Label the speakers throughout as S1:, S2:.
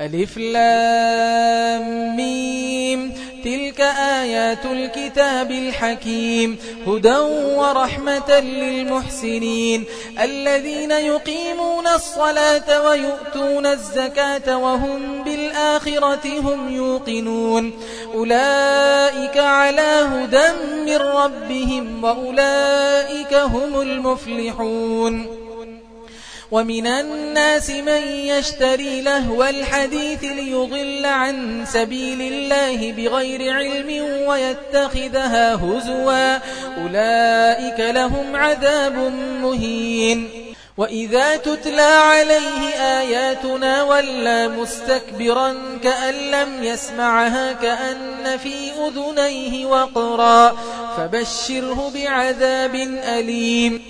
S1: ألف لام ميم. تلك آيات الكتاب الحكيم. هدى ورحمة للمحسنين. الذين يقيمون الصلاة ويؤتون الزكاة وهم بالآخرة هم يوقنون. أولئك على هدى من ربهم وأولئك هم المفلحون. ومن الناس من يشتري لهو الحديث ليضل عن سبيل الله بغير علم ويتخذها هزوا. أولئك لهم عذاب مهين. وإذا تتلى عليه آياتنا ولا مستكبرا كأن لم يسمعها كأن في أذنيه وقرا. فبشره بعذاب أليم.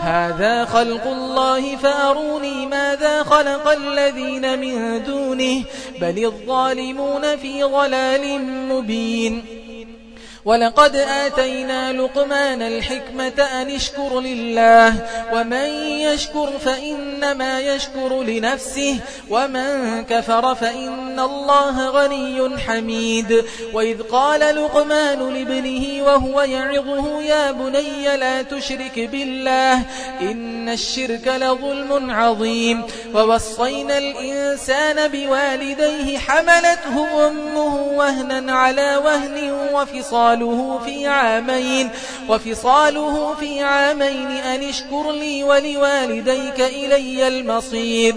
S1: هذا خلق الله فأروني ماذا خلق الذين من دونه بل الظالمون في ضلال مبين. ولقد آتينا لقمان الحكمة أن اشكر لله ومن يشكر فإنما يشكر لنفسه ومن كفر فإن الله غني حميد. وإذ قال لقمان لابنه وهو يعظه يا بني لا تشرك بالله إن الشرك لظلم عظيم. ووصينا الإنسان بوالديه حملته أمه وهنا على وهن وفصال وفصاله في عامين وفصاله في عامين أن اشكر لي ولوالديك إلي المصير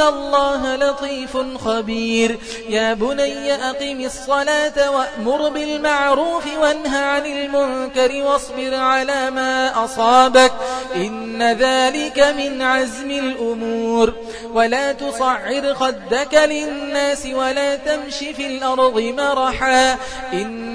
S1: الله لطيف خبير. يا بني أقم الصلاة وأمر بالمعروف وانهى عن المنكر واصبر على ما أصابك إن ذلك من عزم الأمور. ولا تصعر خدك للناس ولا تمش في الأرض مرحا إن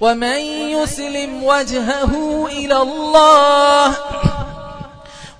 S1: ومن يسلم وجهه إلى الله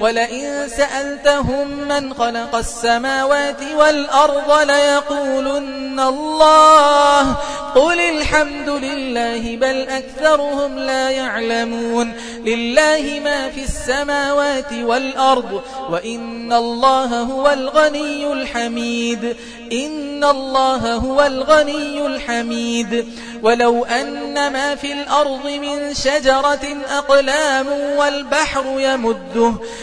S1: ولئن سألتهم من خلق السماوات والأرض ليقولن الله. قل الحمد لله بل أكثرهم لا يعلمون. لله ما في السماوات والأرض وإن الله هو الغني الحميد. إن الله هو الغني الحميد. ولو أن ما في الأرض من شجرة أقلام والبحر يمده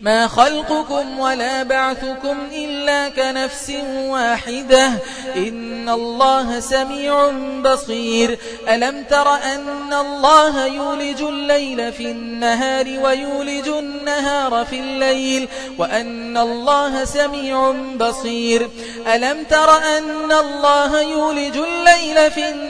S1: ما خلقكم ولا بعثكم إلا كنفس واحدة إن الله سميع بصير ألم تر أن الله يولج الليل في النهار ويولج النهار في الليل وأن الله سميع بصير ألم تر أن الله يولج الليل في النهار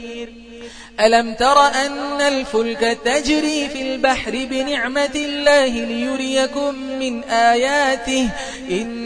S1: ألم تر أن الفلك تجري في البحر بنعمة الله ليريكم من آياته إن